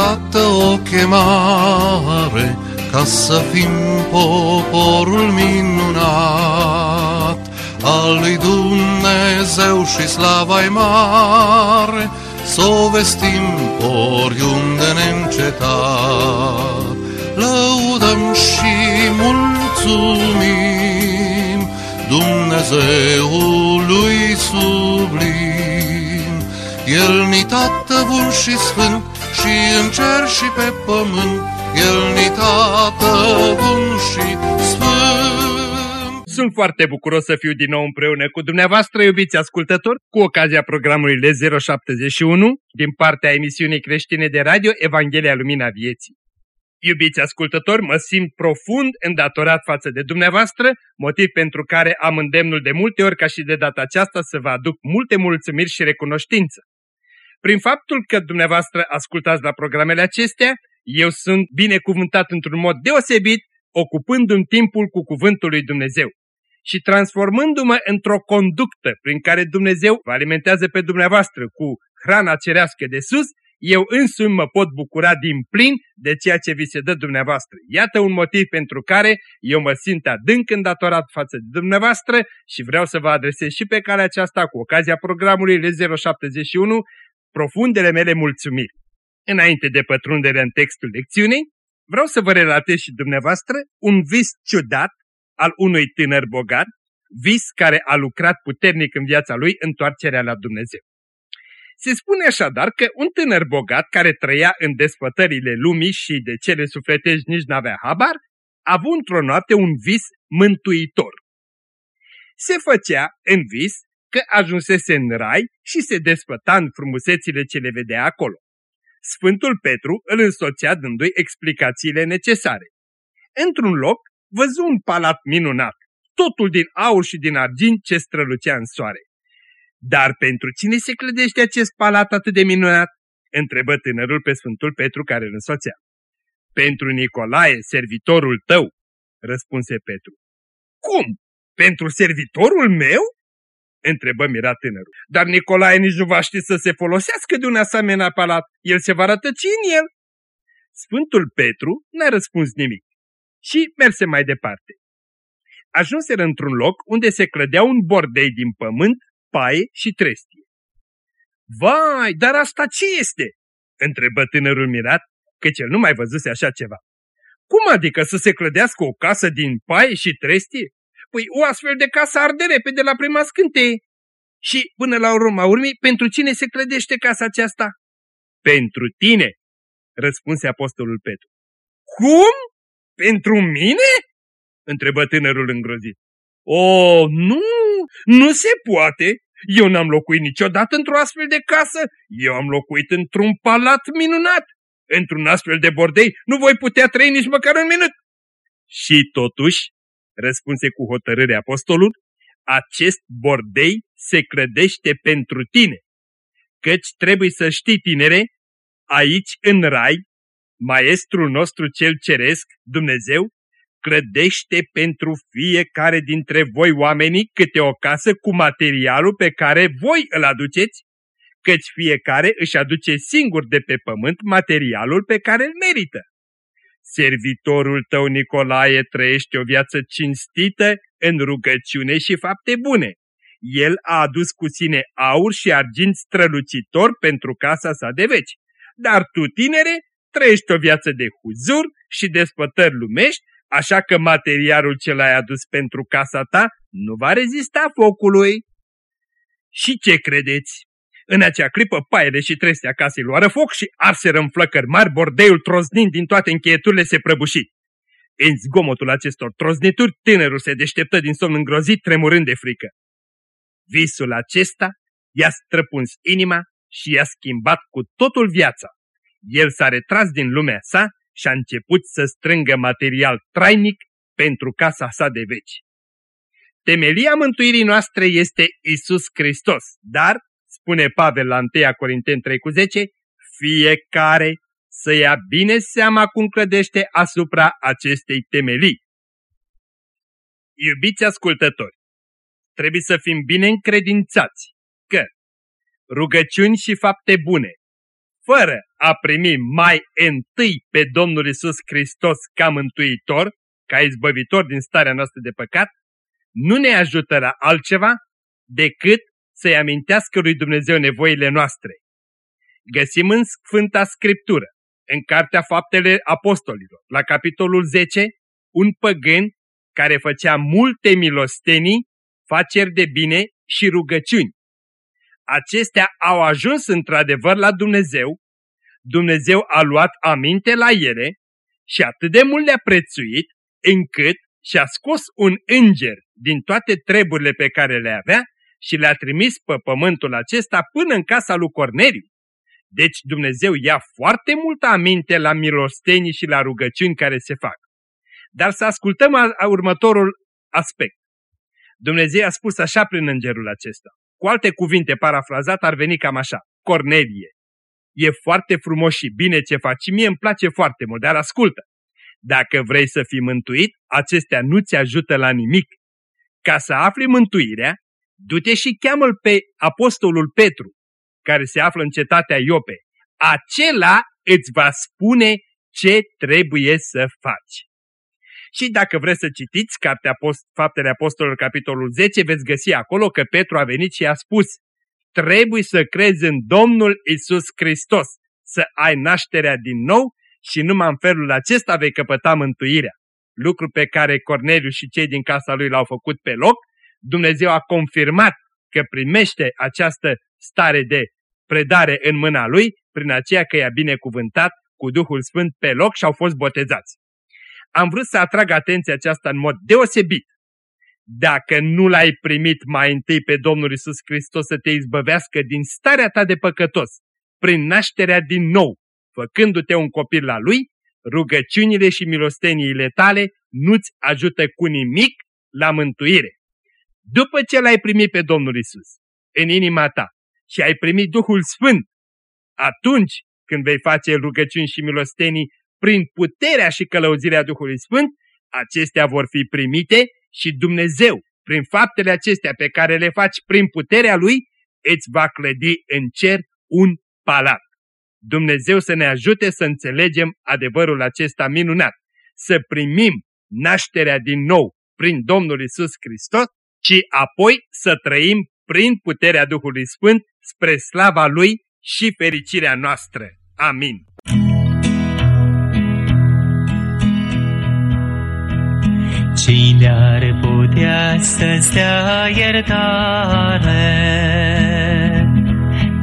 iată o chemare ca să fim poporul minunat al lui Dumnezeu și slava mare, să o vestim oriunde neîncetat. Lăudăm și mulțumim Dumnezeului sublim. El ni tată bun și sfânt și în cer și pe pământ, El ni tată bun și sfânt. Sunt foarte bucuros să fiu din nou împreună cu dumneavoastră, iubiți ascultători, cu ocazia programului L071 din partea emisiunii creștine de radio Evanghelia Lumina Vieții. Iubiți ascultători, mă simt profund îndatorat față de dumneavoastră, motiv pentru care am îndemnul de multe ori ca și de data aceasta să vă aduc multe mulțumiri și recunoștință. Prin faptul că dumneavoastră ascultați la programele acestea, eu sunt binecuvântat într-un mod deosebit, ocupându-mi timpul cu cuvântul lui Dumnezeu și transformându-mă într-o conductă prin care Dumnezeu vă alimentează pe dumneavoastră cu hrana cerească de sus, eu însumi mă pot bucura din plin de ceea ce vi se dă dumneavoastră. Iată un motiv pentru care eu mă simt adânc îndatorat față de dumneavoastră și vreau să vă adresez și pe calea aceasta cu ocazia programului L071 profundele mele mulțumiri. Înainte de pătrundere în textul lecțiunii, vreau să vă relatez și dumneavoastră un vis ciudat al unui tânăr bogat, vis care a lucrat puternic în viața lui întoarcerea la Dumnezeu. Se spune așadar că un tânăr bogat care trăia în desfătările lumii și de cele sufletești nici n-avea habar, a avut într-o noapte un vis mântuitor. Se făcea în vis că ajunsese în rai și se desfăta în frumusețile ce le vedea acolo. Sfântul Petru îl însoțea dându-i explicațiile necesare. Într-un loc văzu un palat minunat, totul din aur și din argint ce strălucea în soare. Dar pentru cine se clădește acest palat atât de minunat? întrebă tânărul pe Sfântul Petru care îl însoțea. Pentru Nicolae, servitorul tău, răspunse Petru. Cum? Pentru servitorul meu? Întrebă mirat tânărul. Dar Nicolae nici nu va ști să se folosească de un asemenea palat. El se va rătăci în el. Sfântul Petru n-a răspuns nimic și merse mai departe. Ajunseră într-un loc unde se clădea un bordei din pământ, paie și trestie. Vai, dar asta ce este? întrebă tânărul mirat, căci el nu mai văzuse așa ceva. Cum adică să se clădească o casă din paie și trestie? Păi o astfel de casă arde repede la prima scânteie. Și până la urma urmei, pentru cine se clădește casa aceasta? Pentru tine, răspunse apostolul Petru. Cum? Pentru mine? întrebă tânărul îngrozit. O, nu, nu se poate. Eu n-am locuit niciodată într-o astfel de casă. Eu am locuit într-un palat minunat. Într-un astfel de bordei nu voi putea trăi nici măcar un minut. Și totuși, răspunse cu hotărâre apostolul, acest bordei se crădește pentru tine. Căci trebuie să știi, tinere, aici în rai, maestrul nostru cel ceresc, Dumnezeu, clădește pentru fiecare dintre voi oamenii câte o casă cu materialul pe care voi îl aduceți, căci fiecare își aduce singur de pe pământ materialul pe care îl merită. Servitorul tău, Nicolae, trăiește o viață cinstită în rugăciune și fapte bune. El a adus cu sine aur și argint strălucitor pentru casa sa de veci. Dar tu, tinere, trăiești o viață de huzur și de spătări lumești, așa că materialul ce l-ai adus pentru casa ta nu va rezista focului. Și ce credeți? În acea clipă, paiele și trestea casei luară foc și arseră în flăcări mari, bordeiul troznind din toate încheieturile se prăbuși. În zgomotul acestor troznituri, tânărul se deșteptă din somn îngrozit, tremurând de frică. Visul acesta i-a străpuns inima și i-a schimbat cu totul viața. El s-a retras din lumea sa și a început să strângă material trainic pentru casa sa de veci. Temelia mântuirii noastre este Isus Hristos, dar spune Pavel la 1 Corinteni 3 cu 10, fiecare să ia bine seama cum clădește asupra acestei temelii. Iubiți ascultători, trebuie să fim bine încredințați că rugăciuni și fapte bune, fără a primi mai întâi pe Domnul Isus Hristos ca mântuitor, ca izbăvitor din starea noastră de păcat, nu ne ajută la altceva decât să-i amintească lui Dumnezeu nevoile noastre. Găsim în Sfânta Scriptură, în Cartea Faptele Apostolilor, la capitolul 10, un păgân care făcea multe milostenii, faceri de bine și rugăciuni. Acestea au ajuns într-adevăr la Dumnezeu, Dumnezeu a luat aminte la ele și atât de mult le-a prețuit încât și-a scos un înger din toate treburile pe care le avea și le-a trimis pe pământul acesta până în casa lui Corneliu. Deci Dumnezeu ia foarte multă aminte la milostenii și la rugăciuni care se fac. Dar să ascultăm a, a următorul aspect. Dumnezeu a spus așa prin îngerul acesta. Cu alte cuvinte parafrazat ar veni cam așa. Cornelie, e foarte frumos și bine ce faci și mie îmi place foarte mult, dar ascultă. Dacă vrei să fii mântuit, acestea nu ți ajută la nimic. Ca să afli mântuirea, du-te și cheamă-l pe apostolul Petru, care se află în cetatea Iope. Acela îți va spune ce trebuie să faci. Și dacă vreți să citiți Cartea Post, Faptele Apostolilor, capitolul 10, veți găsi acolo că Petru a venit și a spus Trebuie să crezi în Domnul Isus Hristos, să ai nașterea din nou și numai în felul acesta vei căpăta mântuirea. Lucru pe care Corneliu și cei din casa lui l-au făcut pe loc, Dumnezeu a confirmat că primește această stare de predare în mâna lui, prin aceea că i-a binecuvântat cu Duhul Sfânt pe loc și au fost botezați. Am vrut să atrag atenția aceasta în mod deosebit. Dacă nu l-ai primit mai întâi pe Domnul Isus Hristos să te izbăvească din starea ta de păcătos, prin nașterea din nou, făcându-te un copil la Lui, rugăciunile și milosteniile tale nu-ți ajută cu nimic la mântuire. După ce l-ai primit pe Domnul Isus în inima ta și ai primit Duhul Sfânt, atunci când vei face rugăciuni și milostenii prin puterea și călăuzirea Duhului Sfânt, acestea vor fi primite și Dumnezeu, prin faptele acestea pe care le faci prin puterea Lui, îți va clădi în cer un palat. Dumnezeu să ne ajute să înțelegem adevărul acesta minunat, să primim nașterea din nou prin Domnul Isus Hristos ci apoi să trăim prin puterea Duhului Sfânt spre slava Lui și fericirea noastră. Amin. Cine ar putea să-ți dea iertare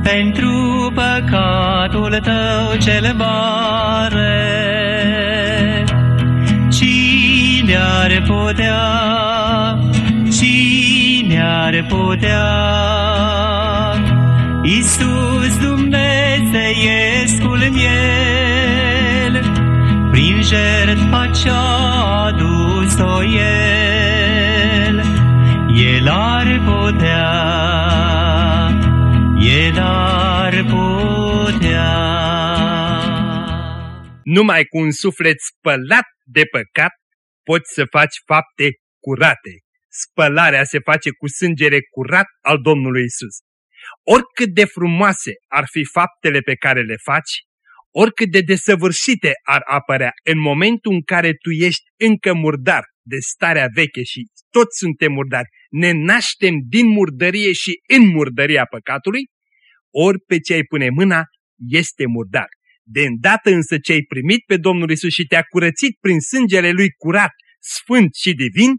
pentru păcatul tău cel mare? Cine ar putea Cine ar putea? Iisus Dumnezeiescul miel, prin jertfa ce-a adus-o El, El ar putea, El ar putea. Numai cu un suflet spălat de păcat poți să faci fapte curate spălarea se face cu sângere curat al Domnului Isus. Oricât de frumoase ar fi faptele pe care le faci, oricât de desăvârșite ar apărea în momentul în care tu ești încă murdar de starea veche și toți suntem murdari, ne naștem din murdărie și în murdăria păcatului, ori pe ce ai pune mâna este murdar. De îndată însă ce ai primit pe Domnul Isus și te-a curățit prin sângele Lui curat, sfânt și divin,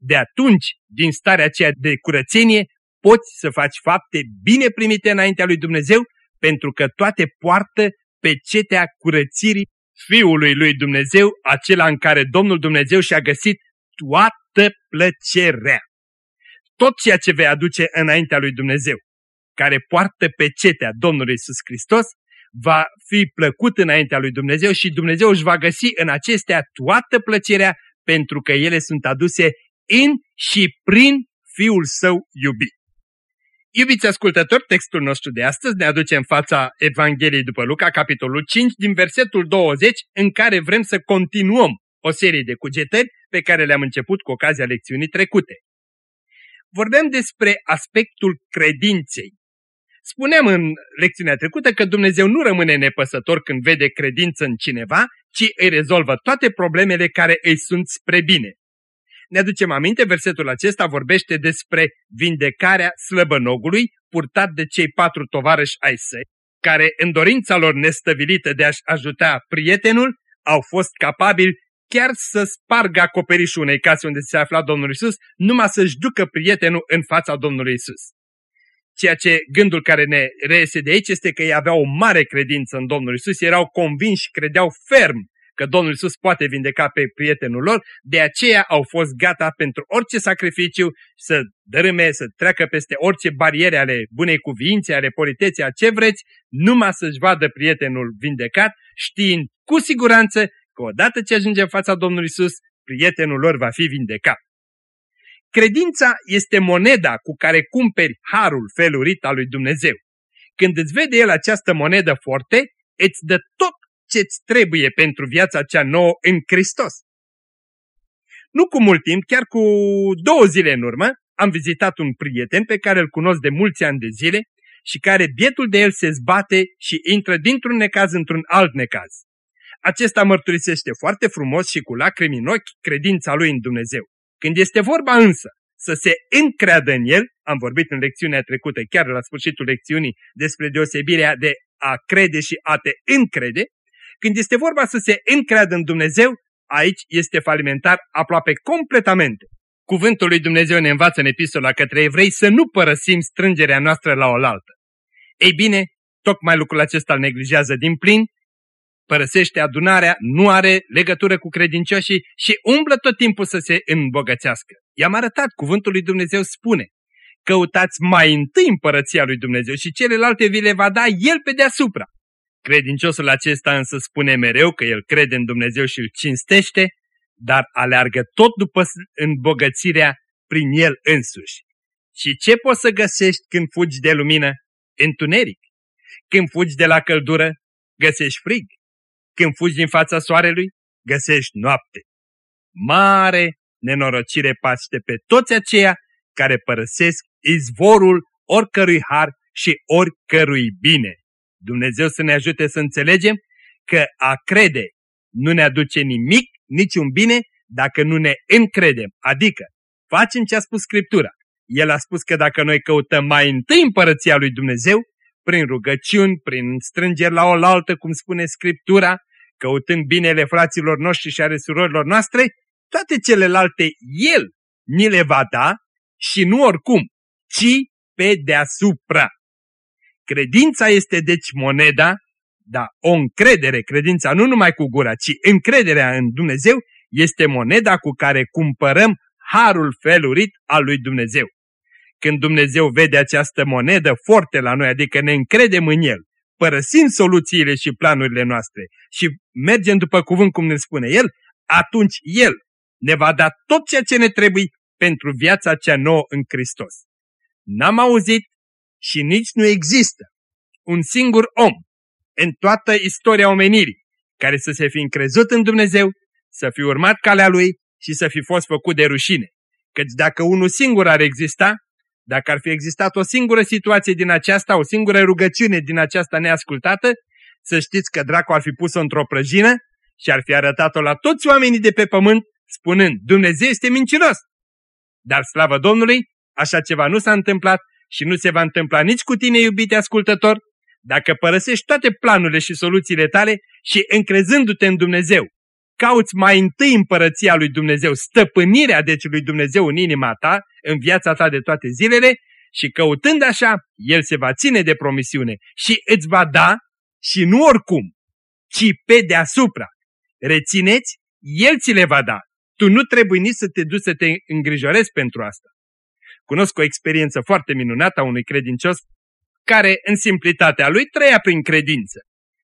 de atunci, din starea aceea de curățenie, poți să faci fapte bine primite înaintea lui Dumnezeu, pentru că toate poartă pe cetea curățirii Fiului lui Dumnezeu, acela în care Domnul Dumnezeu și-a găsit toată plăcerea. Tot ceea ce vei aduce înaintea lui Dumnezeu, care poartă pe cetea Domnului Isus Hristos, va fi plăcut înaintea lui Dumnezeu și Dumnezeu își va găsi în acestea toată plăcerea pentru că ele sunt aduse în și prin Fiul Său iubit. Iubiți ascultători, textul nostru de astăzi ne aduce în fața Evangheliei după Luca, capitolul 5, din versetul 20, în care vrem să continuăm o serie de cugetări pe care le-am început cu ocazia lecțiunii trecute. Vorbeam despre aspectul credinței. Spuneam în lecțiunea trecută că Dumnezeu nu rămâne nepăsător când vede credință în cineva, ci îi rezolvă toate problemele care îi sunt spre bine. Ne aducem aminte, versetul acesta vorbește despre vindecarea slăbănogului purtat de cei patru tovarăși ai săi, care în dorința lor nestăvilită de a-și ajuta prietenul, au fost capabili chiar să spargă acoperișul unei case unde se afla Domnul Isus, numai să-și ducă prietenul în fața Domnului Isus. Ceea ce gândul care ne reiese de aici este că ei aveau o mare credință în Domnul Isus, erau convinși, credeau ferm că Domnul Isus poate vindeca pe prietenul lor, de aceea au fost gata pentru orice sacrificiu să dărâme, să treacă peste orice bariere ale bunei cuvințe, ale politeței, a ce vreți, numai să-și vadă prietenul vindecat, știind cu siguranță că odată ce ajunge în fața Domnului Isus, prietenul lor va fi vindecat. Credința este moneda cu care cumperi harul felurit al lui Dumnezeu. Când îți vede El această monedă forte, îți dă tot ce-ți trebuie pentru viața cea nouă în Hristos. Nu cu mult timp, chiar cu două zile în urmă, am vizitat un prieten pe care îl cunosc de mulți ani de zile și care bietul de el se zbate și intră dintr-un necaz într-un alt necaz. Acesta mărturisește foarte frumos și cu lacrimi în ochi credința lui în Dumnezeu. Când este vorba însă să se încreadă în el, am vorbit în lecțiunea trecută, chiar la sfârșitul lecțiunii, despre deosebirea de a crede și a te încrede, când este vorba să se încreadă în Dumnezeu, aici este falimentar aproape completamente. Cuvântul lui Dumnezeu ne învață în epistola către evrei să nu părăsim strângerea noastră la oaltă. Ei bine, tocmai lucrul acesta îl neglijează din plin, părăsește adunarea, nu are legătură cu credincioșii și umblă tot timpul să se îmbogățească. I-am arătat, cuvântul lui Dumnezeu spune, căutați mai întâi împărăția lui Dumnezeu și celelalte vi le va da El pe deasupra. Credinciosul acesta însă spune mereu că el crede în Dumnezeu și îl cinstește, dar aleargă tot după îmbogățirea prin el însuși. Și ce poți să găsești când fugi de lumină? Întuneric. Când fugi de la căldură, găsești frig. Când fugi din fața soarelui, găsești noapte. Mare nenorocire paște pe toți aceia care părăsesc izvorul oricărui har și oricărui bine. Dumnezeu să ne ajute să înțelegem că a crede nu ne aduce nimic, niciun bine, dacă nu ne încredem. Adică, facem ce a spus Scriptura. El a spus că dacă noi căutăm mai întâi împărăția lui Dumnezeu, prin rugăciuni, prin strângeri la oaltă, cum spune Scriptura, căutând binele fraților noștri și ale surorilor noastre, toate celelalte El ni le va da și nu oricum, ci pe deasupra. Credința este deci moneda, da, o încredere, credința nu numai cu gura, ci încrederea în Dumnezeu este moneda cu care cumpărăm harul felurit al lui Dumnezeu. Când Dumnezeu vede această monedă forte la noi, adică ne încredem în El, părăsim soluțiile și planurile noastre și mergem după cuvânt cum ne spune El, atunci El ne va da tot ceea ce ne trebuie pentru viața cea nouă în Hristos. N-am auzit și nici nu există un singur om în toată istoria omenirii care să se fi încrezut în Dumnezeu, să fi urmat calea Lui și să fi fost făcut de rușine. Căci dacă unul singur ar exista, dacă ar fi existat o singură situație din aceasta, o singură rugăciune din aceasta neascultată, să știți că dracu ar fi pus-o într-o prăjină și ar fi arătat-o la toți oamenii de pe pământ, spunând, Dumnezeu este mincinos. Dar slavă Domnului, așa ceva nu s-a întâmplat și nu se va întâmpla nici cu tine, iubite ascultător, dacă părăsești toate planurile și soluțiile tale și încrezându-te în Dumnezeu, cauți mai întâi împărăția lui Dumnezeu, stăpânirea deci lui Dumnezeu în inima ta, în viața ta de toate zilele și căutând așa, El se va ține de promisiune și îți va da și nu oricum, ci pe deasupra. Rețineți, El ți le va da. Tu nu trebuie nici să te duci să te îngrijorezi pentru asta. Cunosc o experiență foarte minunată a unui credincios care, în simplitatea lui, trăia prin credință.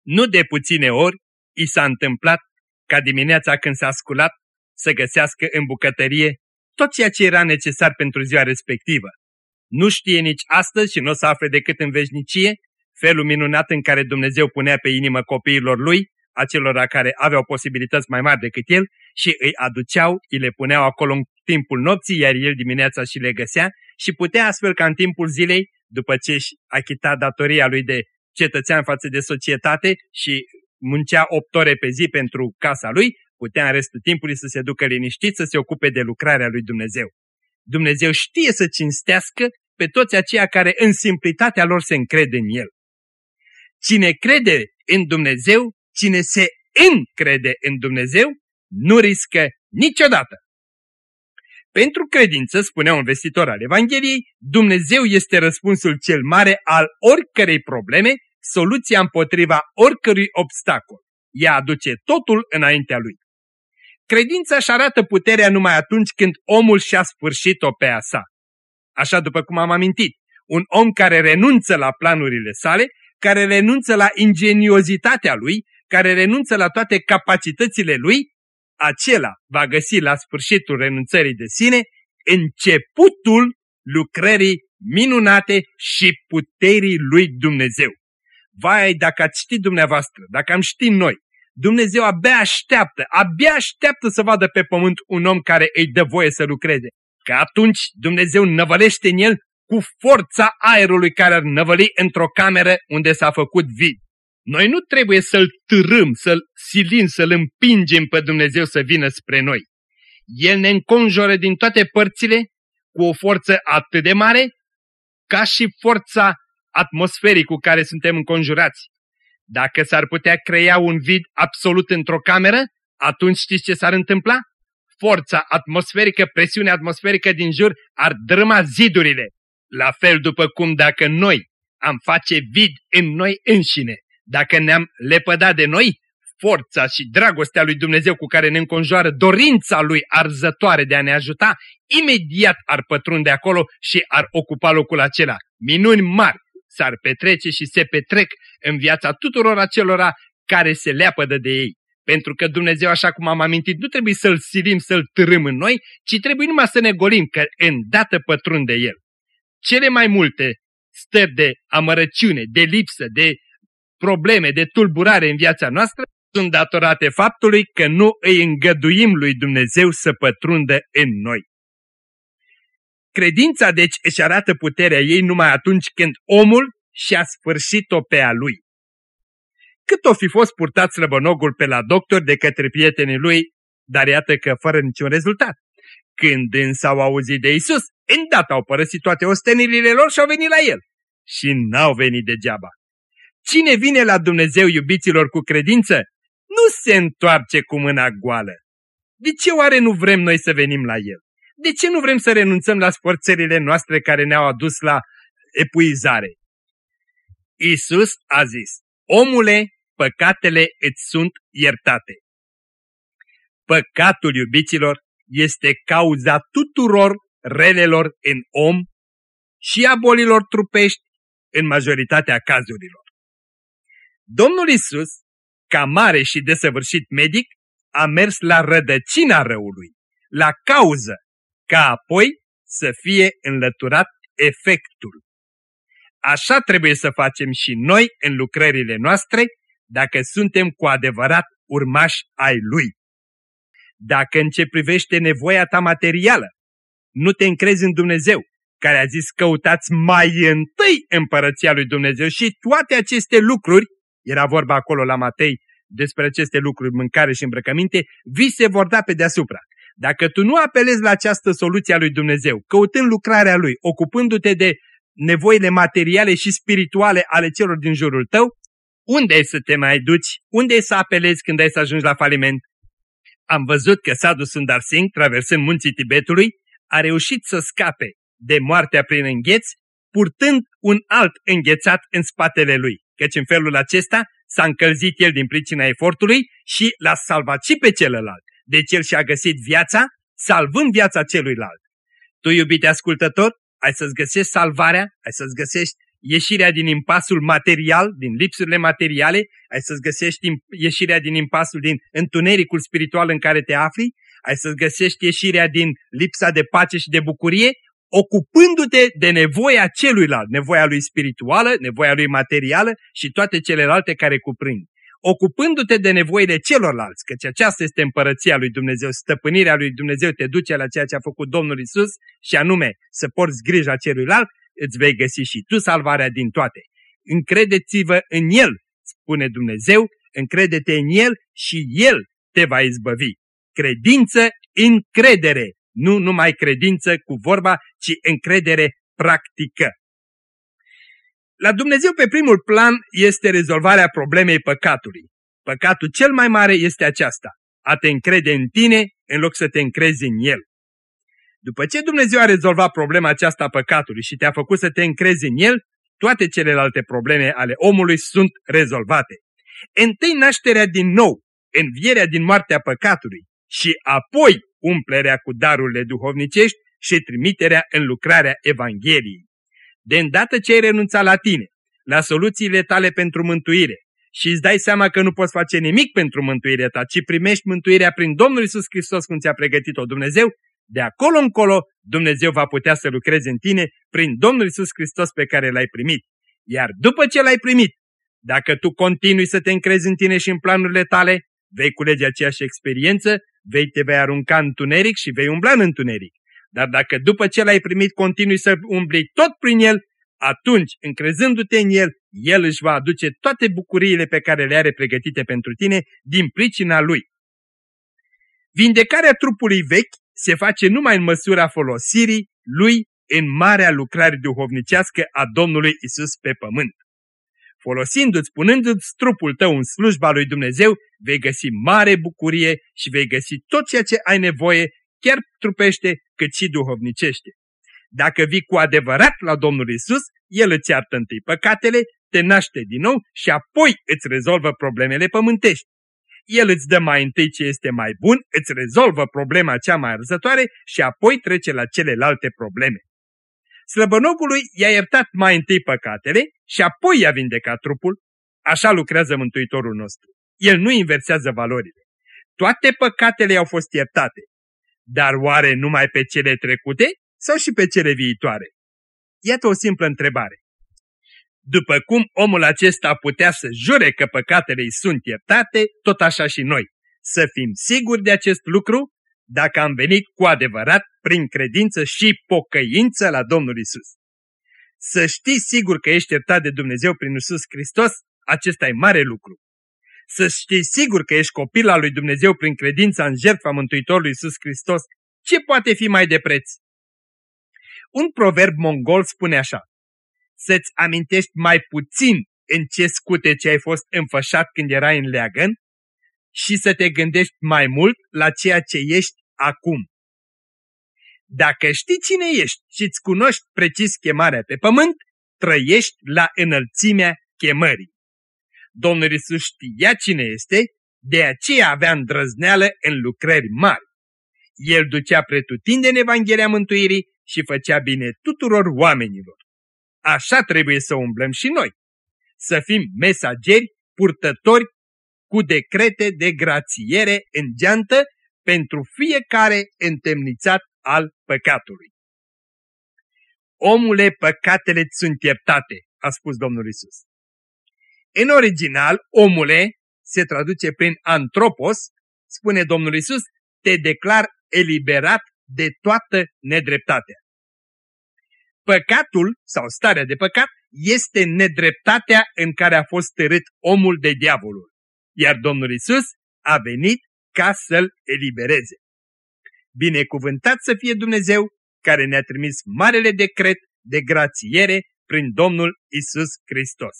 Nu de puține ori i s-a întâmplat ca dimineața când s-a sculat să găsească în bucătărie tot ceea ce era necesar pentru ziua respectivă. Nu știe nici astăzi și nu o să afle decât în veșnicie felul minunat în care Dumnezeu punea pe inimă copiilor lui, acelora care aveau posibilități mai mari decât el, și îi aduceau, îi le puneau acolo în timpul nopții, iar el dimineața și le găsea și putea astfel ca în timpul zilei după ce își achita datoria lui de cetățean față de societate și muncea 8 ore pe zi pentru casa lui, putea în restul timpului să se ducă liniștit să se ocupe de lucrarea lui Dumnezeu. Dumnezeu știe să cinstească pe toți aceia care în simplitatea lor se încrede în El. Cine crede în Dumnezeu, cine se încrede în Dumnezeu, nu riscă niciodată. Pentru credință, spunea un vestitor al Evangheliei, Dumnezeu este răspunsul cel mare al oricărei probleme, soluția împotriva oricărui obstacol. Ea aduce totul înaintea lui. Credința își arată puterea numai atunci când omul și-a sfârșit-o pe a sa. Așa după cum am amintit, un om care renunță la planurile sale, care renunță la ingeniozitatea lui, care renunță la toate capacitățile lui, acela va găsi la sfârșitul renunțării de sine începutul lucrării minunate și puterii lui Dumnezeu. Vai, dacă ați ști dumneavoastră, dacă am ști noi, Dumnezeu abia așteaptă, abia așteaptă să vadă pe pământ un om care îi dă voie să lucreze. Că atunci Dumnezeu năvălește în el cu forța aerului care ar năvăli într-o cameră unde s-a făcut vid. Noi nu trebuie să-L târâm, să-L silim, să-L împingem pe Dumnezeu să vină spre noi. El ne înconjură din toate părțile cu o forță atât de mare ca și forța atmosferii cu care suntem înconjurați. Dacă s-ar putea crea un vid absolut într-o cameră, atunci știți ce s-ar întâmpla? Forța atmosferică, presiunea atmosferică din jur ar drăma zidurile. La fel după cum dacă noi am face vid în noi înșine, dacă ne-am lepădat de noi, forța și dragostea lui Dumnezeu cu care ne înconjoară, dorința lui arzătoare de a ne ajuta, imediat ar pătrunde acolo și ar ocupa locul acela. Minuni mari s-ar petrece și se petrec în viața tuturor acelora care se leapădă de ei. Pentru că Dumnezeu, așa cum am amintit, nu trebuie să-L silim, să-L târâm în noi, ci trebuie numai să ne golim, că îndată pătrunde El. Cele mai multe stări de amărăciune, de lipsă, de probleme, de tulburare în viața noastră, sunt datorate faptului că nu îi îngăduim lui Dumnezeu să pătrundă în noi. Credința, deci, își arată puterea ei numai atunci când omul și-a sfârșit-o pe a lui. Cât o fi fost purtat slăbănogul pe la doctor de către prietenii lui, dar iată că fără niciun rezultat. Când însă au auzit de Isus, îndată au părăsit toate ostenirile lor și au venit la el. Și n-au venit degeaba. Cine vine la Dumnezeu, iubiților, cu credință, nu se întoarce cu mâna goală. De ce oare nu vrem noi să venim la El? De ce nu vrem să renunțăm la sforțările noastre care ne-au adus la epuizare? Isus a zis, omule, păcatele îți sunt iertate. Păcatul, iubiților, este cauza tuturor relelor în om și a bolilor trupești în majoritatea cazurilor. Domnul Isus, ca mare și desăvârșit medic, a mers la rădăcina răului, la cauză, ca apoi să fie înlăturat efectul. Așa trebuie să facem și noi în lucrările noastre, dacă suntem cu adevărat urmași ai Lui. Dacă în ce privește nevoia ta materială, nu te încrezi în Dumnezeu, care a zis căutați mai întâi împărăția lui Dumnezeu și toate aceste lucruri era vorba acolo la Matei despre aceste lucruri, mâncare și îmbrăcăminte, vi se vor da pe deasupra. Dacă tu nu apelezi la această soluție a lui Dumnezeu, căutând lucrarea lui, ocupându-te de nevoile materiale și spirituale ale celor din jurul tău, unde ai să te mai duci? Unde ai să apelezi când ai să ajungi la faliment? Am văzut că Sadhu Sundar Singh, traversând munții Tibetului, a reușit să scape de moartea prin îngheț, purtând un alt înghețat în spatele lui căci în felul acesta s-a încălzit el din pricina efortului și l-a salvat și pe celălalt. Deci el și-a găsit viața, salvând viața celuilalt. Tu, iubite ascultător, ai să-ți găsești salvarea, ai să-ți găsești ieșirea din impasul material, din lipsurile materiale, ai să-ți găsești ieșirea din impasul, din întunericul spiritual în care te afli, ai să-ți găsești ieșirea din lipsa de pace și de bucurie, ocupându-te de nevoia celuilalt, nevoia lui spirituală, nevoia lui materială și toate celelalte care cuprind. Ocupându-te de nevoile celorlalți, căci aceasta este împărăția lui Dumnezeu, stăpânirea lui Dumnezeu te duce la ceea ce a făcut Domnul Isus și anume să porți grija celuilalt, îți vei găsi și tu salvarea din toate. Încredeți-vă în El, spune Dumnezeu, încrede-te în El și El te va izbăvi. Credință, încredere, nu numai credință cu vorba, ci încredere practică. La Dumnezeu pe primul plan este rezolvarea problemei păcatului. Păcatul cel mai mare este aceasta, a te încrede în tine în loc să te încrezi în El. După ce Dumnezeu a rezolvat problema aceasta a păcatului și te-a făcut să te încrezi în El, toate celelalte probleme ale omului sunt rezolvate. Întâi nașterea din nou, învierea din moartea păcatului și apoi umplerea cu darurile duhovnicești și trimiterea în lucrarea Evangheliei. De îndată ce ai renunțat la tine, la soluțiile tale pentru mântuire și îți dai seama că nu poți face nimic pentru mântuirea ta, ci primești mântuirea prin Domnul Isus Hristos cum ți-a pregătit-o Dumnezeu, de acolo încolo Dumnezeu va putea să lucreze în tine prin Domnul Isus Hristos pe care l-ai primit. Iar după ce l-ai primit, dacă tu continui să te încrezi în tine și în planurile tale, vei culege aceeași experiență, vei te vei arunca în întuneric și vei umbla în întuneric. Dar dacă după ce l-ai primit continui să umbli tot prin el, atunci, încrezându-te în el, el își va aduce toate bucuriile pe care le are pregătite pentru tine din pricina lui. Vindecarea trupului vechi se face numai în măsura folosirii lui în marea lucrare duhovnicească a Domnului Isus pe pământ. Folosindu-ți, punându-ți trupul tău în slujba lui Dumnezeu, vei găsi mare bucurie și vei găsi tot ceea ce ai nevoie, chiar trupește, cât și duhovnicește. Dacă vii cu adevărat la Domnul Isus, El îți iartă întâi păcatele, te naște din nou și apoi îți rezolvă problemele pământești. El îți dă mai întâi ce este mai bun, îți rezolvă problema cea mai arzătoare și apoi trece la celelalte probleme. Slăbănogului i-a iertat mai întâi păcatele și apoi i-a vindecat trupul. Așa lucrează Mântuitorul nostru. El nu inversează valorile. Toate păcatele au fost iertate. Dar oare numai pe cele trecute sau și pe cele viitoare? Iată o simplă întrebare. După cum omul acesta putea să jure că păcatele îi sunt iertate, tot așa și noi. Să fim siguri de acest lucru dacă am venit cu adevărat prin credință și pocăință la Domnul Isus. Să știi sigur că ești iertat de Dumnezeu prin Isus Hristos, acesta e mare lucru. Să știi sigur că ești copil al lui Dumnezeu prin credința în jertfa Mântuitorului Isus Hristos, ce poate fi mai de preț? Un proverb mongol spune așa, să-ți amintești mai puțin în ce scute ce ai fost înfășat când erai în leagăn și să te gândești mai mult la ceea ce ești acum. Dacă știi cine ești și îți cunoști precis chemarea pe pământ, trăiești la înălțimea chemării. Domnul Iisus știa cine este, de aceea avea îndrăzneală în lucrări mari. El ducea pretutinde în Evanghelia Mântuirii și făcea bine tuturor oamenilor. Așa trebuie să umblăm și noi. Să fim mesageri, purtători cu decrete de grațiere în geantă pentru fiecare întemnițat al păcatului. Omule, păcatele sunt iertate, a spus Domnul Isus. În original, omule se traduce prin antropos, spune Domnul Isus, te declar eliberat de toată nedreptatea. Păcatul sau starea de păcat este nedreptatea în care a fost târât omul de diavolul, iar Domnul Isus a venit ca să-l elibereze. Binecuvântat să fie Dumnezeu care ne-a trimis marele decret de grațiere prin Domnul Isus Hristos.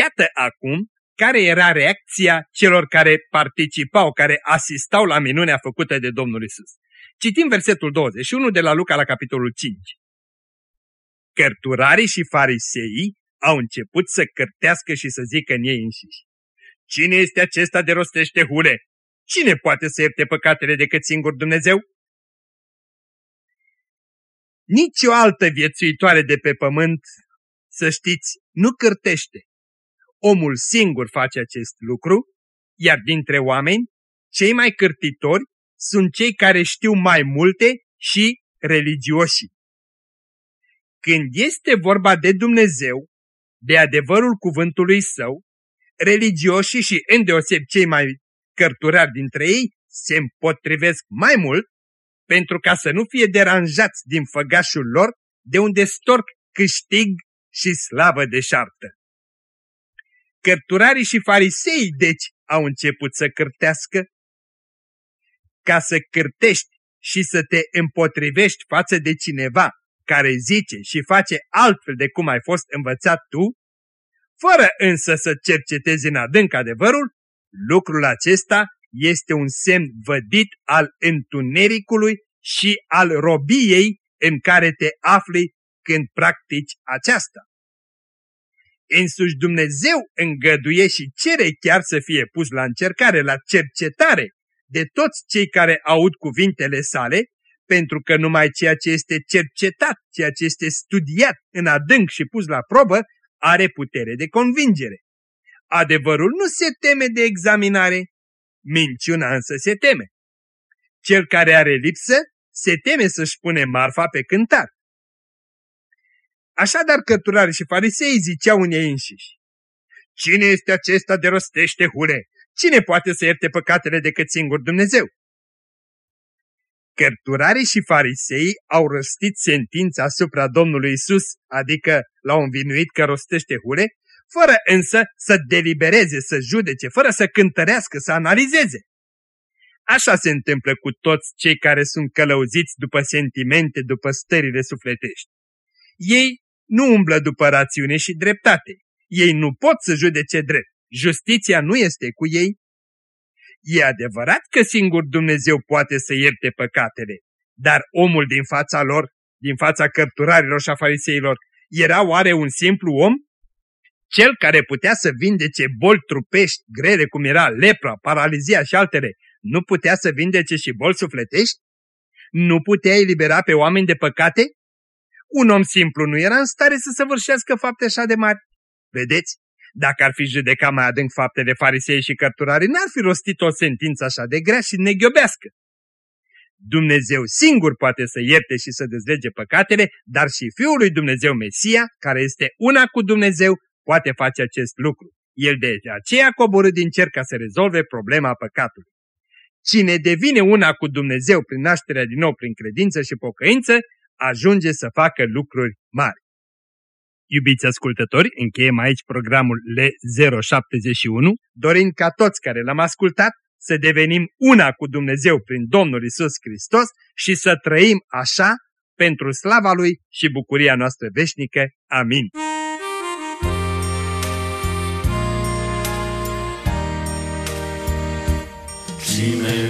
Iată acum care era reacția celor care participau, care asistau la minunea făcută de Domnul Isus. Citim versetul 21 de la Luca la capitolul 5. Cărturarii și fariseii au început să cărtească și să zică în ei înșiși. Cine este acesta de rostește hule? Cine poate să ierte păcatele decât singur Dumnezeu? Nici o altă viețuitoare de pe pământ, să știți, nu cârtește. Omul singur face acest lucru, iar dintre oameni, cei mai cârtitori sunt cei care știu mai multe și religioși. Când este vorba de Dumnezeu, de adevărul cuvântului său, religioșii și îndeoseb cei mai cărturari dintre ei se împotrivesc mai mult pentru ca să nu fie deranjați din făgașul lor de unde storc câștig și slavă deșartă. Cărturarii și farisei, deci, au început să cârtească. Ca să cârtești și să te împotrivești față de cineva care zice și face altfel de cum ai fost învățat tu, fără însă să cercetezi în adânc adevărul, lucrul acesta este un semn vădit al întunericului și al robiei în care te afli când practici aceasta. Însuși Dumnezeu îngăduie și cere chiar să fie pus la încercare, la cercetare de toți cei care aud cuvintele sale, pentru că numai ceea ce este cercetat, ceea ce este studiat în adânc și pus la probă, are putere de convingere. Adevărul nu se teme de examinare, minciuna însă se teme. Cel care are lipsă se teme să-și pune marfa pe cântar. Așadar cărturarii și farisei ziceau în ei înșiși. Cine este acesta de rostește hule? Cine poate să ierte păcatele decât singur Dumnezeu? Cărturarii și farisei au răstit sentința asupra Domnului Isus, adică l-au învinuit că rostește hure, fără însă să delibereze, să judece, fără să cântărească, să analizeze. Așa se întâmplă cu toți cei care sunt călăuziți după sentimente, după stările sufletești. Ei nu umblă după rațiune și dreptate. Ei nu pot să judece drept. Justiția nu este cu ei. E adevărat că singur Dumnezeu poate să ierte păcatele, dar omul din fața lor, din fața cărturarilor și a fariseilor, era oare un simplu om? Cel care putea să vindece boli trupești grele, cum era lepra, paralizia și altele, nu putea să vindece și boli sufletești? Nu putea elibera pe oameni de păcate? Un om simplu nu era în stare să săvârșească fapte așa de mari. Vedeți? Dacă ar fi judecat mai adânc faptele farisei și cărturarii, n-ar fi rostit o sentință așa de grea și neghiobească. Dumnezeu singur poate să ierte și să dezlege păcatele, dar și Fiul lui Dumnezeu Mesia, care este una cu Dumnezeu, poate face acest lucru. El de aceea a coborât din cer ca să rezolve problema păcatului. Cine devine una cu Dumnezeu prin nașterea din nou prin credință și pocăință, ajunge să facă lucruri mari. Iubiți ascultători, încheiem aici programul L071, dorind ca toți care l-am ascultat să devenim una cu Dumnezeu prin Domnul Isus Hristos și să trăim așa pentru slava Lui și bucuria noastră veșnică. Amin. Cine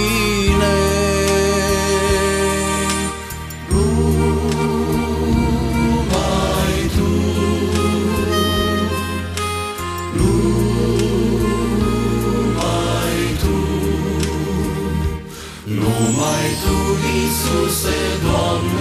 Numai